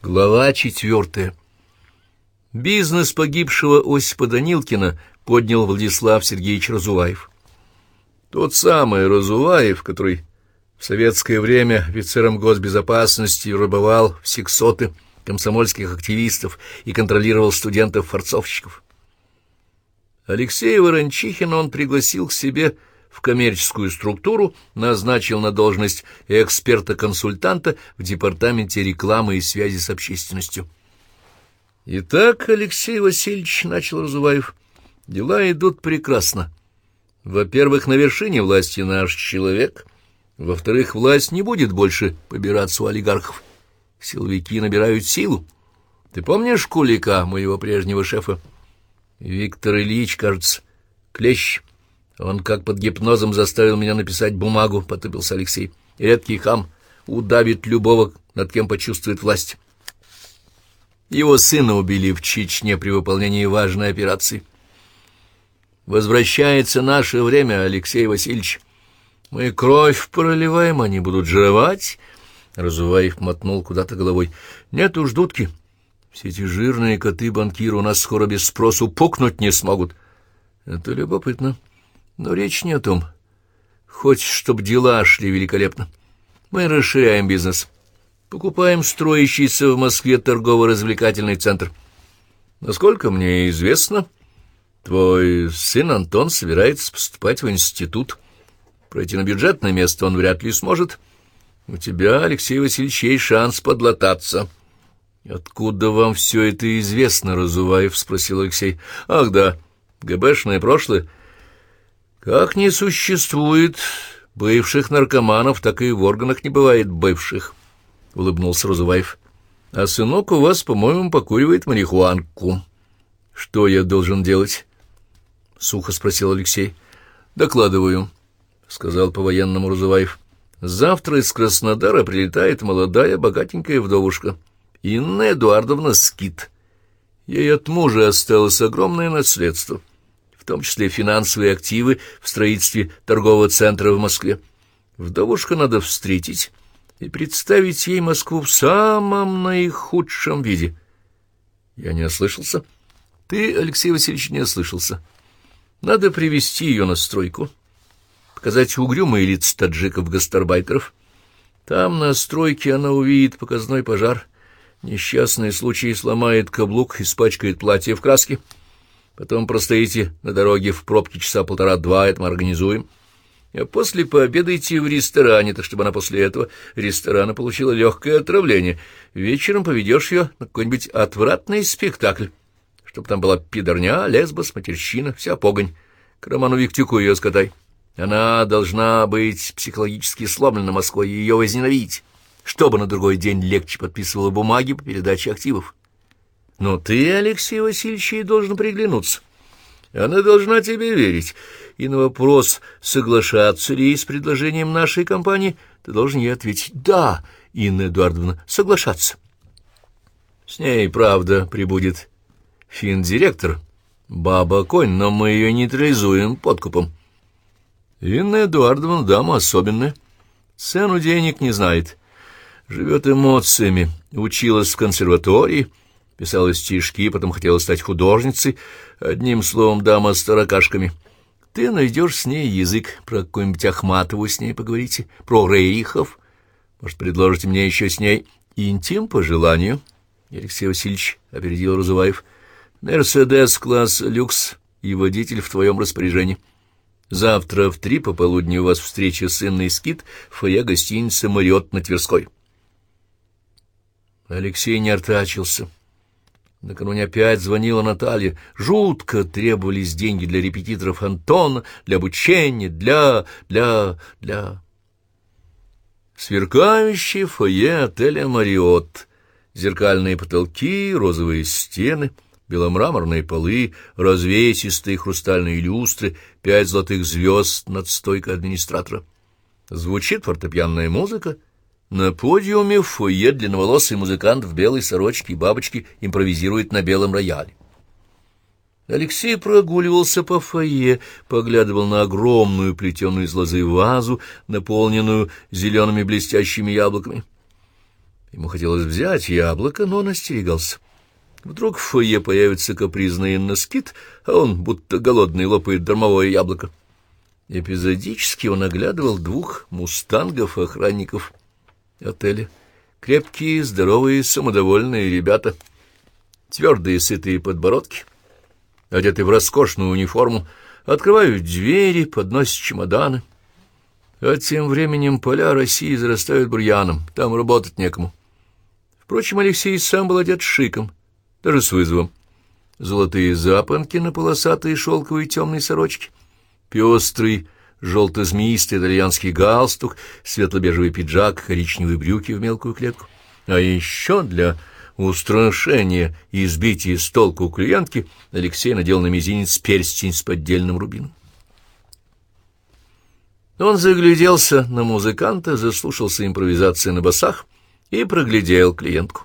Глава четвертая. Бизнес погибшего Осипа Данилкина поднял Владислав Сергеевич Разуваев. Тот самый Разуваев, который в советское время офицером госбезопасности рыбовал в сексоты комсомольских активистов и контролировал студентов-форцовщиков. Алексея Ворончихина он пригласил к себе в коммерческую структуру, назначил на должность эксперта-консультанта в Департаменте рекламы и связи с общественностью. Итак, Алексей Васильевич, — начал Разуваев, — дела идут прекрасно. Во-первых, на вершине власти наш человек. Во-вторых, власть не будет больше побираться у олигархов. Силовики набирают силу. Ты помнишь Кулика, моего прежнего шефа? Виктор Ильич, кажется, клещ. Он как под гипнозом заставил меня написать бумагу, — потупился Алексей. Редкий хам удавит любого, над кем почувствует власть. Его сына убили в Чечне при выполнении важной операции. Возвращается наше время, Алексей Васильевич. Мы кровь проливаем, они будут жировать. Разуваев мотнул куда-то головой. Нет уж, дудки. Все эти жирные коты-банкиры у нас скоро без спросу пукнуть не смогут. Это любопытно. Но речь не о том. Хочешь, чтобы дела шли великолепно. Мы расширяем бизнес. Покупаем строящийся в Москве торгово-развлекательный центр. Насколько мне известно, твой сын Антон собирается поступать в институт. Пройти на бюджетное место он вряд ли сможет. У тебя, Алексей Васильевич, есть шанс подлататься. — Откуда вам все это известно, Разуваев? — спросил Алексей. — Ах, да, ГБшное прошлое. Как не существует бывших наркоманов, так и в органах не бывает бывших, — улыбнулся Разуваев. — А сынок у вас, по-моему, покуривает марихуанку. — Что я должен делать? — сухо спросил Алексей. — Докладываю, — сказал по-военному Разуваев. — Завтра из Краснодара прилетает молодая богатенькая вдовушка, Инна Эдуардовна Скит. Ей от мужа осталось огромное наследство — том числе финансовые активы в строительстве торгового центра в Москве. Вдовушка надо встретить и представить ей Москву в самом наихудшем виде. Я не ослышался. Ты, Алексей Васильевич, не ослышался. Надо привести ее на стройку, показать угрюмые лица таджиков-гастарбайтеров. Там на стройке она увидит показной пожар. Несчастный случай сломает каблук, испачкает платье в краске — Потом простоите на дороге в пробке часа полтора-два, это мы организуем. А после пообедайте в ресторане, так чтобы она после этого ресторана получила легкое отравление. Вечером поведешь ее на какой-нибудь отвратный спектакль, чтобы там была пидорня, лесбос, матерщина, вся погонь. К Роману Виктюку ее скатай. Она должна быть психологически сломлена Москвой и ее возненавидеть, чтобы на другой день легче подписывала бумаги по передаче активов. Но ты, Алексей Васильевич, ей должен приглянуться. Она должна тебе верить. И на вопрос, соглашаться ли с предложением нашей компании, ты должен ей ответить «Да, Инна Эдуардовна, соглашаться». С ней, правда, прибудет финдиректор, баба-конь, но мы ее нейтрализуем подкупом. Инна Эдуардовна дама особенная, цену денег не знает, живет эмоциями, училась в консерватории, писала стишки, потом хотела стать художницей, одним словом, дама с таракашками. Ты найдешь с ней язык, про какую-нибудь Ахматову с ней поговорите, про Рейхов. Может, предложите мне еще с ней интим по желанию? Алексей Васильевич опередил Разуваев. Мерседес класс люкс и водитель в твоем распоряжении. Завтра в три пополудни у вас встреча с Инной Скит в фойе гостиницы «Мариот» на Тверской. Алексей не артачился. Накануне опять звонила Наталья. Жутко требовались деньги для репетиторов Антона, для обучения, для... для... для... Сверкающее фойе отеля «Мариот». Зеркальные потолки, розовые стены, беломраморные полы, развесистые хрустальные люстры, пять золотых звезд над стойкой администратора. Звучит фортепианная музыка — на подиуме в фойе длинноволосый музыкант в белой сорочке и бабочке импровизирует на белом рояле. Алексей прогуливался по фойе, поглядывал на огромную плетеную из лозы вазу, наполненную зелеными блестящими яблоками. Ему хотелось взять яблоко, но он остерегался. Вдруг в фойе появится капризный Инноскит, а он, будто голодный, лопает дармовое яблоко. Эпизодически он оглядывал двух мустангов-охранников отеля. Крепкие, здоровые, самодовольные ребята, твердые, сытые подбородки, одетые в роскошную униформу, открывают двери, подносят чемоданы. А тем временем поля России зарастают бурьяном, там работать некому. Впрочем, Алексей сам был одет шиком, даже с вызовом. Золотые запонки на полосатые шелковые темные сорочки, пестрый, желто-змеистый итальянский галстук, светло-бежевый пиджак, коричневые брюки в мелкую клетку. А еще для устрашения и избития с толку клиентки Алексей надел на мизинец перстень с поддельным рубином. Он загляделся на музыканта, заслушался импровизации на басах и проглядел клиентку.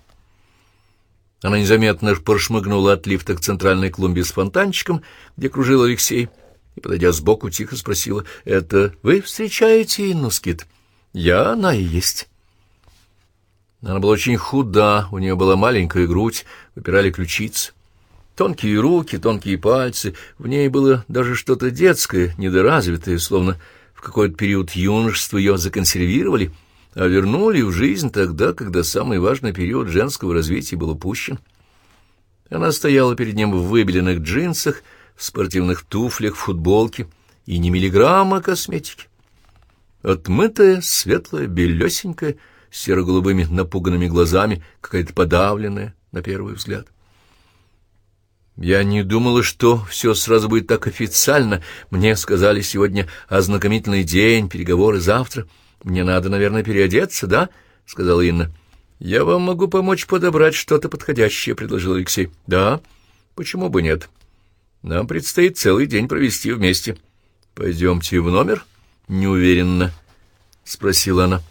Она незаметно прошмыгнула от лифта к центральной клумбе с фонтанчиком, где кружил Алексей, и, подойдя сбоку, тихо спросила, «Это вы встречаете Инну Скит?» «Я, она и есть». Она была очень худа, у нее была маленькая грудь, выпирали ключицы. Тонкие руки, тонкие пальцы, в ней было даже что-то детское, недоразвитое, словно в какой-то период юношества ее законсервировали — а вернули в жизнь тогда, когда самый важный период женского развития был упущен. Она стояла перед ним в выбеленных джинсах, в спортивных туфлях, в футболке и не миллиграмма косметики. Отмытая, светлая, белесенькая, с серо-голубыми напуганными глазами, какая-то подавленная, на первый взгляд. Я не думала, что все сразу будет так официально. Мне сказали сегодня ознакомительный день, переговоры завтра — «Мне надо, наверное, переодеться, да?» — сказала Инна. «Я вам могу помочь подобрать что-то подходящее», — предложил Алексей. «Да, почему бы нет? Нам предстоит целый день провести вместе. Пойдемте в номер?» «Неуверенно», — спросила она.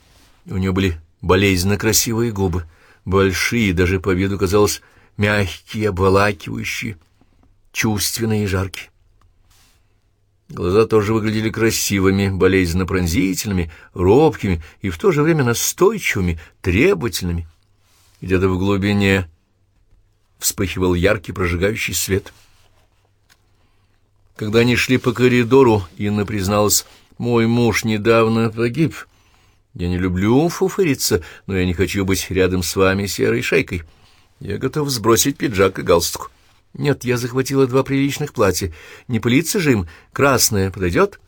У нее были болезненно красивые губы, большие, даже по виду казалось мягкие, обволакивающие, чувственные и жаркие. Глаза тоже выглядели красивыми, болезненно пронзительными, робкими и в то же время настойчивыми, требовательными. Где-то в глубине вспыхивал яркий прожигающий свет. Когда они шли по коридору, Инна призналась, «Мой муж недавно погиб. Я не люблю фуфыриться, но я не хочу быть рядом с вами серой шейкой. Я готов сбросить пиджак и галстук». Нет, я захватила два приличных платья. Не пылиться же им. Красное подойдет?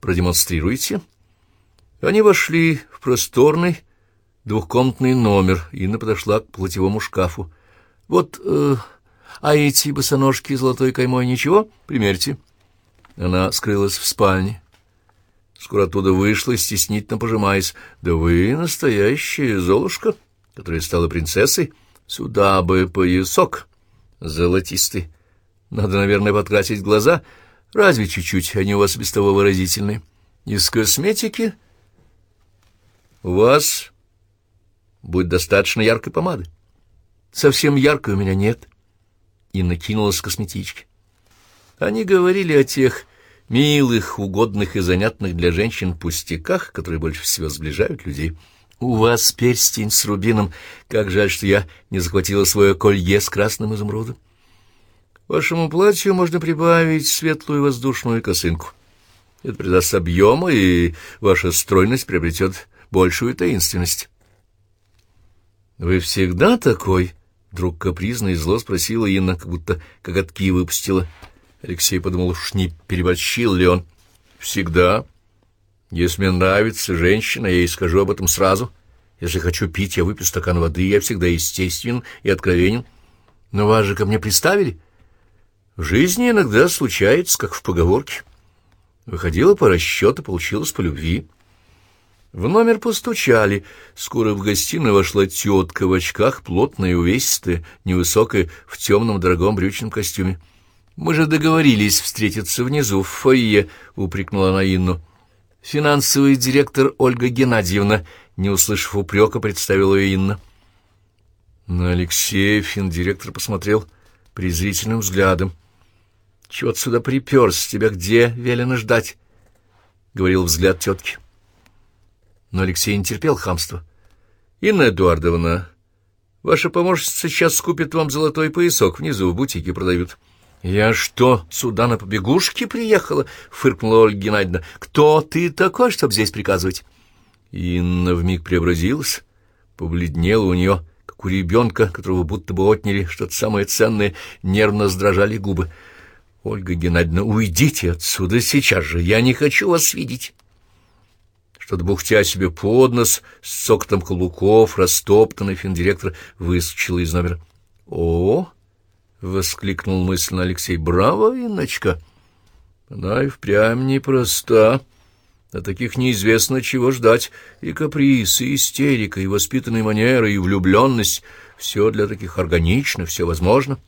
Продемонстрируйте. Они вошли в просторный двухкомнатный номер. Инна подошла к платьевому шкафу. Вот, э, а эти босоножки золотой каймой ничего? Примерьте. Она скрылась в спальне. Скоро оттуда вышла, стеснительно пожимаясь. «Да вы настоящая Золушка, которая стала принцессой. Сюда бы поясок» золотистый. Надо, наверное, подкрасить глаза. Разве чуть-чуть, они у вас без того выразительные. Из косметики у вас будет достаточно яркой помады. Совсем яркой у меня нет. И накинулась косметички. Они говорили о тех милых, угодных и занятных для женщин пустяках, которые больше всего сближают людей. «У вас перстень с рубином. Как жаль, что я не захватила свое колье с красным изумрудом. Вашему платью можно прибавить светлую воздушную косынку. Это придаст объема, и ваша стройность приобретет большую таинственность». «Вы всегда такой?» — вдруг капризно и зло спросила Инна, как будто коготки выпустила. Алексей подумал, уж не переборщил ли он. «Всегда». Если мне нравится женщина, я ей скажу об этом сразу. Если хочу пить, я выпью стакан воды, я всегда естествен и откровенен. Но вас же ко мне приставили. В жизни иногда случается, как в поговорке. Выходила по расчету, получилось по любви. В номер постучали. Скоро в гостиную вошла тетка в очках, плотная и увесистая, невысокая, в темном дорогом брючном костюме. «Мы же договорились встретиться внизу, в фойе», — упрекнула она Инну. Финансовый директор Ольга Геннадьевна, не услышав упрека, представила ее Инна. На Алексея финдиректор посмотрел презрительным взглядом. — Чего ты сюда приперся? Тебя где велено ждать? — говорил взгляд тетки. Но Алексей не терпел хамства. Инна Эдуардовна, ваша помощница сейчас скупит вам золотой поясок, внизу в бутике продают. — Я что, сюда на побегушке приехала? — фыркнула Ольга Геннадьевна. — Кто ты такой, чтобы здесь приказывать? Инна вмиг преобразилась, побледнела у нее, как у ребенка, которого будто бы отняли что-то самое ценное, нервно сдрожали губы. — Ольга Геннадьевна, уйдите отсюда сейчас же, я не хочу вас видеть. Что-то бухтя себе под нос, с цокотом каблуков, растоптанный финдиректор выскочила из номера. — О! — воскликнул мысленно Алексей. — Браво, Инночка! Она и впрямь непроста. От таких неизвестно чего ждать. И каприз, и истерика, и воспитанные манеры, и влюбленность — все для таких органично, все возможно.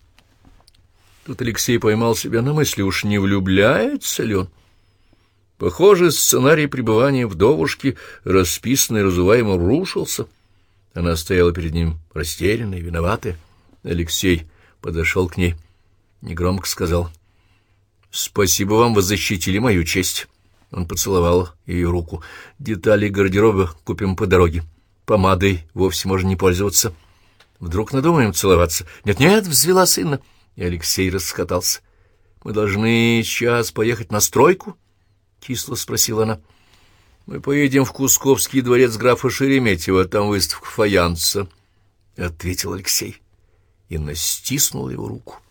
Тут Алексей поймал себя на мысли, уж не влюбляется ли он? Похоже, сценарий пребывания вдовушки, расписанный разуваемо, рушился. Она стояла перед ним растерянная, виноватая. Алексей подошел к ней, негромко сказал. — Спасибо вам, вы защитили мою честь. Он поцеловал ее руку. — Детали гардероба купим по дороге. Помадой вовсе можно не пользоваться. Вдруг надумаем целоваться? Нет-нет, взвела сына. И Алексей расхотался. — Мы должны сейчас поехать на стройку? — кисло спросила она. — Мы поедем в Кусковский дворец графа Шереметьева, там выставка фаянса, — ответил Алексей. Инна стиснула его руку.